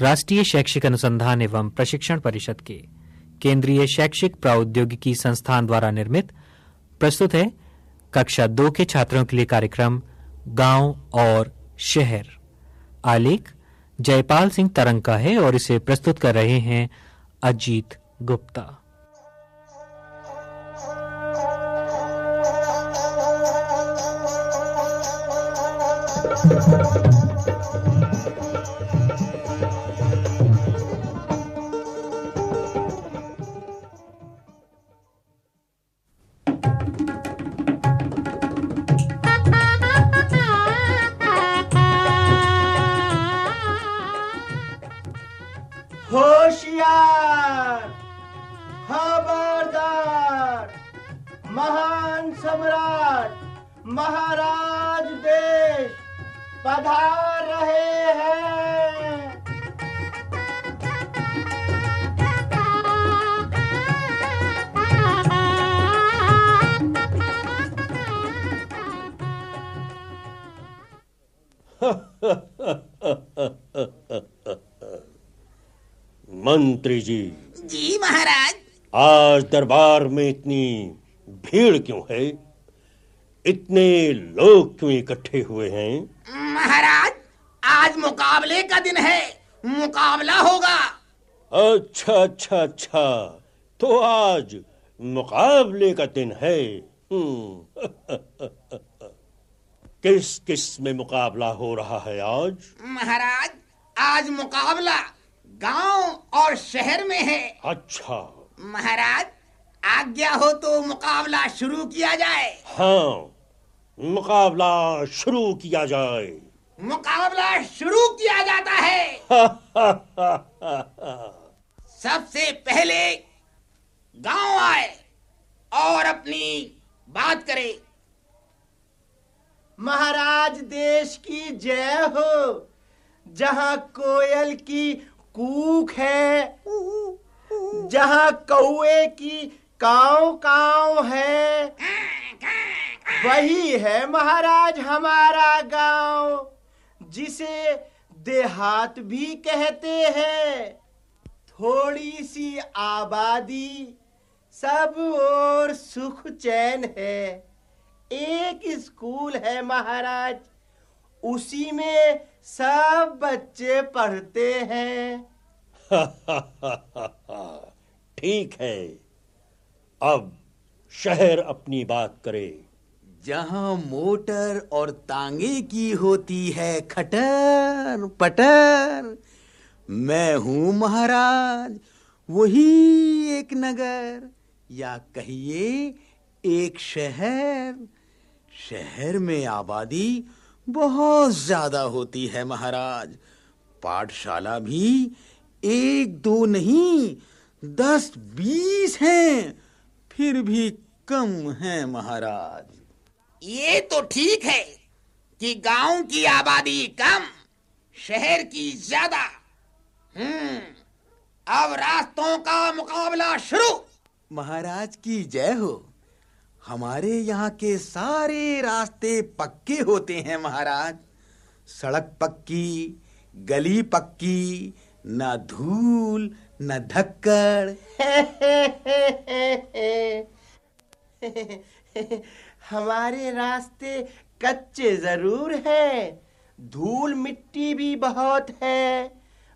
राष्ट्रीय शैक्षिक अनुसंधान एवं प्रशिक्षण परिषद के केंद्रीय शैक्षिक प्रौद्योगिकी संस्थान द्वारा निर्मित, प्रस्तुत है कक्षा दो के छात्रों के लिए कार्यक्रम गाँव और शहर। आलेख जयपाल सिंह तरंग का है और इसे प्रस्तुत कर रहे हैं अजीत गुप्ता। होशियार महान सम्राट महाराज देश पधार रहे हैं। मंत्री जी जी महाराज। आज दरबार में इतनी भीड़ क्यों है? इतने लोग क्यों इकट्ठे हुए हैं? महाराज आज मुकाबले का दिन है। मुकाबला होगा। अच्छा अच्छा अच्छा। तो आज मुकाबले का दिन है। हम्म। किस किसमें मुकाबला हो रहा है आज? महाराज आज मुकाबला गाँव और शहर में है। अच्छा। महाराज आज्ञा हो तो मुकाबला शुरू किया जाए। हाँ मुकाबला शुरू किया जाए। मुकाबला शुरू किया जाता है। सबसे पहले गाँव आए और अपनी बात करे। महाराज देश की जय हो। जहाँ कोयल की कूक है जहाँ कौए की काव काव है। वही है महाराज हमारा गाँव, जिसे देहात भी कहते हैं। थोड़ी सी आबादी, सब और सुख चैन है। एक स्कूल है महाराज, उसी में सब बच्चे पढ़ते हैं। ठीक है। अब शहर अपनी बात करे। जहाँ मोटर और तांगे की होती है खटर, पटर, मैं हूँ महाराज, वही एक नगर, या कहिए एक शहर। शहर में आबादी बहुत ज़्यादा होती है महाराज। पाठशाला भी एक दो नहीं, दस बीस हैं। फिर भी कम है महाराज। ये तो ठीक है कि गाँव की आबादी कम शहर की ज़्यादा। हम्म अब रास्तों का मुकाबला शुरू। महाराज की जय हो। हमारे यहाँ के सारे रास्ते पक्के होते हैं महाराज। सड़क पक्की गली पक्की न धूल, न धक्कड़। हमारे रास्ते कच्चे ज़रूर हैं, धूल मिट्टी भी बहुत है,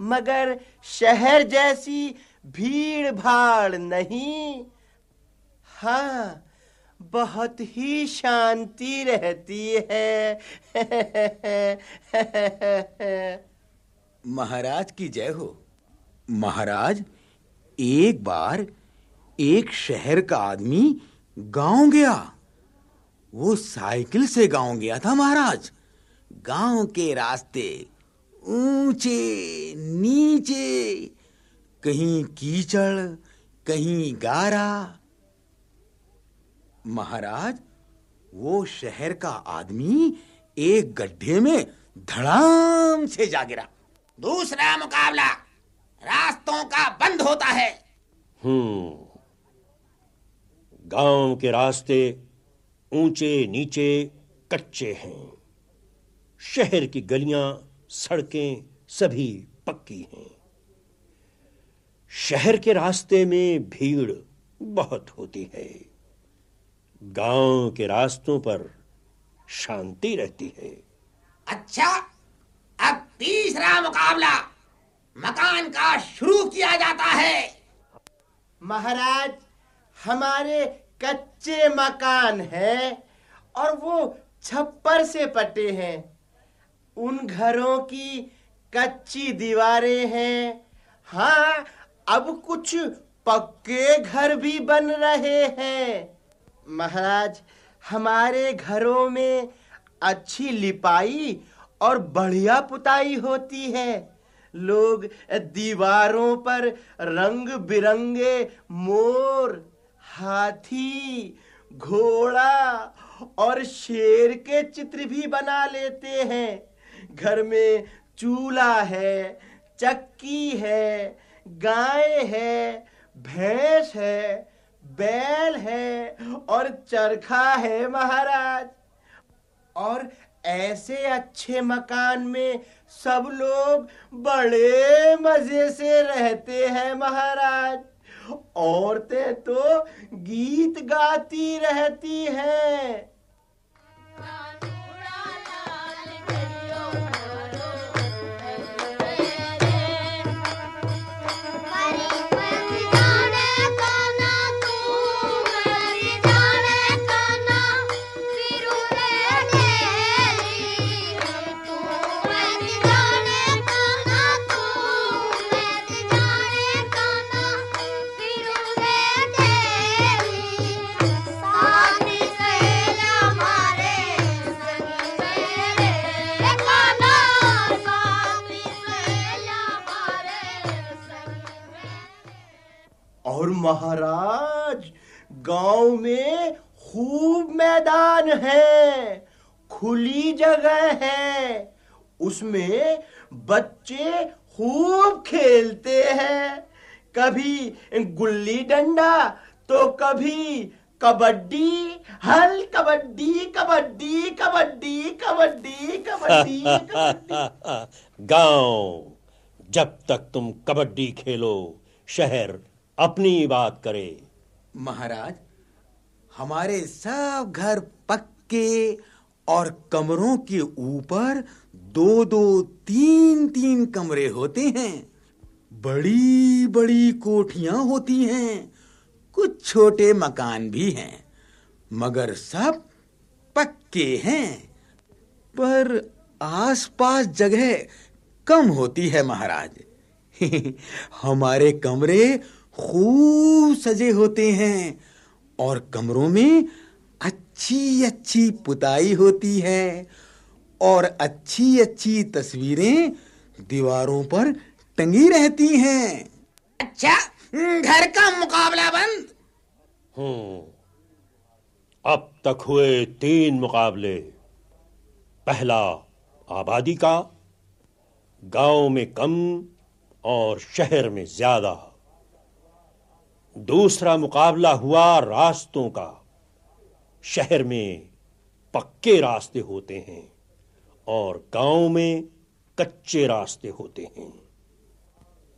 मगर शहर जैसी भीड़ भाड़ नहीं। हाँ बहुत ही शांति रहती है। महाराज की जय हो। महाराज, एक बार एक शहर का आदमी गाँव गया। वो साइकिल से गाँव गया था महाराज। गाँव के रास्ते ऊँचे, नीचे, कहीं कीचड़, कहीं गारा। महाराज, वो शहर का आदमी एक गड्ढे में धड़ाम से जा गिरा। दूसरा मुकाबला रास्तों का बंद होता है। हम्म। गाँव के रास्ते ऊँचे नीचे कच्चे हैं। शहर की गलियाँ सड़कें सभी पक्की हैं। शहर के रास्ते में भीड़ बहुत होती है। गाँव के रास्तों पर शांति रहती है। अच्छा तीसरा मुकाबला मकान का शुरू किया जाता है। महाराज, हमारे कच्चे मकान हैं और वो छप्पर से पटे हैं। उन घरों की कच्ची दीवारें हैं। हाँ अब कुछ पक्के घर भी बन रहे हैं। महाराज, हमारे घरों में अच्छी लिपाई और बढ़िया पुताई होती है। लोग दीवारों पर रंग बिरंगे मोर, हाथी, घोड़ा और शेर के चित्र भी बना लेते हैं। घर में चूल्हा है, चक्की है, गाय है, भैंस है, बैल है और चरखा है महाराज। और ऐसे अच्छे मकान में सब लोग बड़े मज़े से रहते हैं महाराज। औरतें तो गीत गाती रहती हैं। है खुली जगह है। उसमें बच्चे खूब खेलते हैं। कभी गुल्ली डंडा तो कभी कबड्डी हल कबड्डी कबड्डी कबड्डी कबड्डी कबड्डी कबड्डी। गाँव जब तक तुम कबड्डी खेलो शहर अपनी बात करे। महाराज हमारे सब घर पक्के और कमरों के ऊपर दो दो तीन तीन कमरे होते हैं। बड़ी बड़ी कोठियाँ होती हैं। कुछ छोटे मकान भी हैं, मगर सब पक्के हैं। पर आसपास जगह कम होती है महाराज। हमारे कमरे खूब सजे होते हैं और कमरों में अच्छी अच्छी पुताई होती है और अच्छी अच्छी तस्वीरें दीवारों पर टंगी रहती हैं। अच्छा घर का मुकाबला बंद। हम्म अब तक हुए तीन मुकाबले। पहला आबादी का गाँव में कम और शहर में ज़्यादा। दूसरा मुकाबला हुआ रास्तों का। शहर में पक्के रास्ते होते हैं और गाँव में कच्चे रास्ते होते हैं।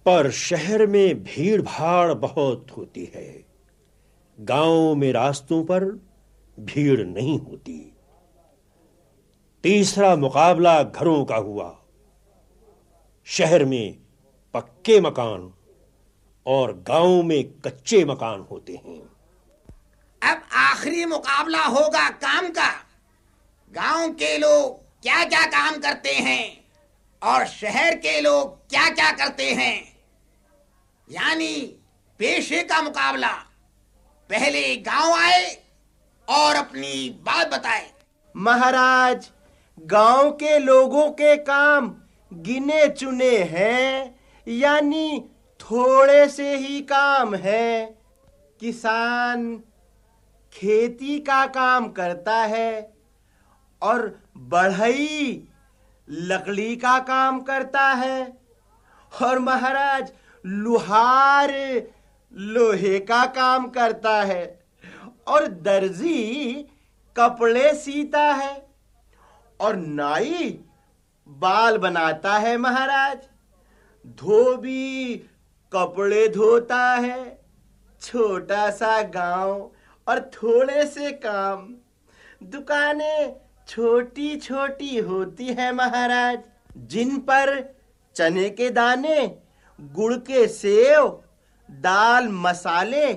पर शहर में भीड़ भाड़ बहुत होती है। गाँव में रास्तों पर भीड़ नहीं होती। तीसरा मुकाबला घरों का हुआ। शहर में पक्के मकान और गाँव में कच्चे मकान होते हैं। आखिरी मुकाबला होगा काम का। गाँव के लोग क्या क्या काम करते हैं और शहर के लोग क्या क्या करते हैं? यानी पेशे का मुकाबला। पहले गाँव आए और अपनी बात बताए। महाराज, गाँव के लोगों के काम गिने चुने हैं, यानी थोड़े से ही काम है। किसान खेती का काम करता है और बढ़ई लकड़ी का काम करता है। और महाराज, लुहार लोहे का काम करता है और दर्जी कपड़े सीता है और नाई बाल बनाता है महाराज। धोबी कपड़े धोता है, छोटा सा गाँव और थोड़े से काम। दुकानें छोटी छोटी होती है महाराज। जिन पर चने के दाने गुड़ के सेव दाल मसाले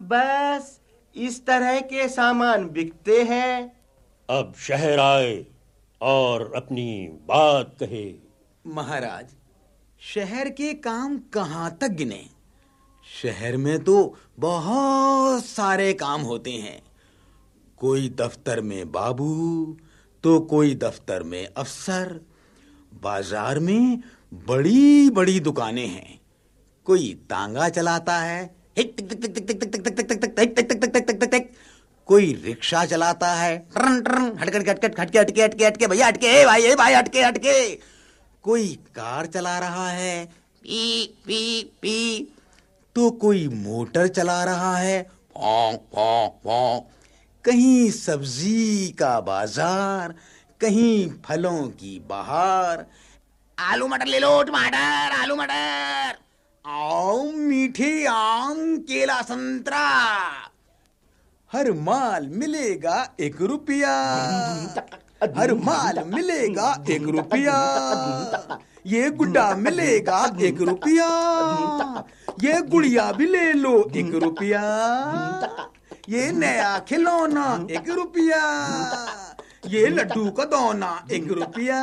बस इस तरह के सामान बिकते हैं। अब शहर आए और अपनी बात कहे। महाराज शहर के काम कहाँ तक गिने? शहर में तो बहुत सारे काम होते हैं कोई दफ्तर में बाबू तो कोई दफ्तर में अफसर बाज़ार में बड़ी बड़ी दुकानें हैं कोई तांगा चलाता है कोई रिक्शा चलाता है हटके हटके हटके हटके हटके हटके भैया हटके भाई भाई हटके हटके कोई कार चला रहा है पी पी पी तो कोई मोटर चला रहा है? कहीं सब्ज़ी का बाज़ार, कहीं फलों की बहार। आलू मटर ले लो, टमाटर, आलू मटर। आओ मीठे आम, केला संतरा। हर माल मिलेगा एक रुपया। हर माल मिलेगा एक रुपया। ये गुड्डा मिलेगा एक रुपया। ये गुड़िया भी ले लो एक रुपया। ये नया खिलौना एक रुपया। ये लड्डू का दोना एक रुपया।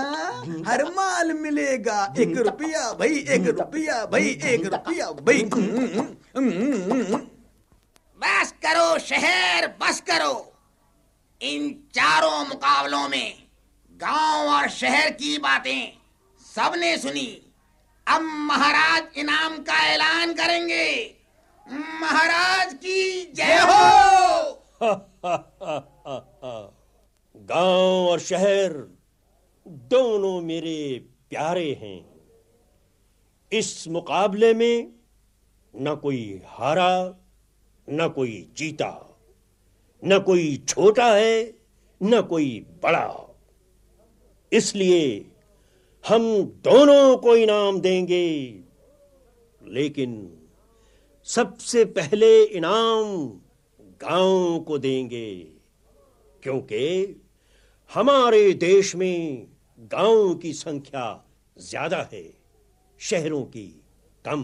हर माल मिलेगा एक रुपया भाई, एक रुपया भाई, एक रुपया भाई। बस करो शहर, बस करो। इन चारों मुकाबलों में गाँव और शहर की बातें सबने सुनी। अब महाराज इनाम का ऐलान करेंगे। महाराज की जय हो! गाँव और शहर दोनों मेरे प्यारे हैं। इस मुकाबले में न कोई हारा, न कोई जीता। न कोई छोटा है, न कोई बड़ा। इसलिए हम दोनों को इनाम देंगे। लेकिन सबसे पहले इनाम गाँव को देंगे, क्योंकि हमारे देश में गाँव की संख्या ज़्यादा है, शहरों की कम।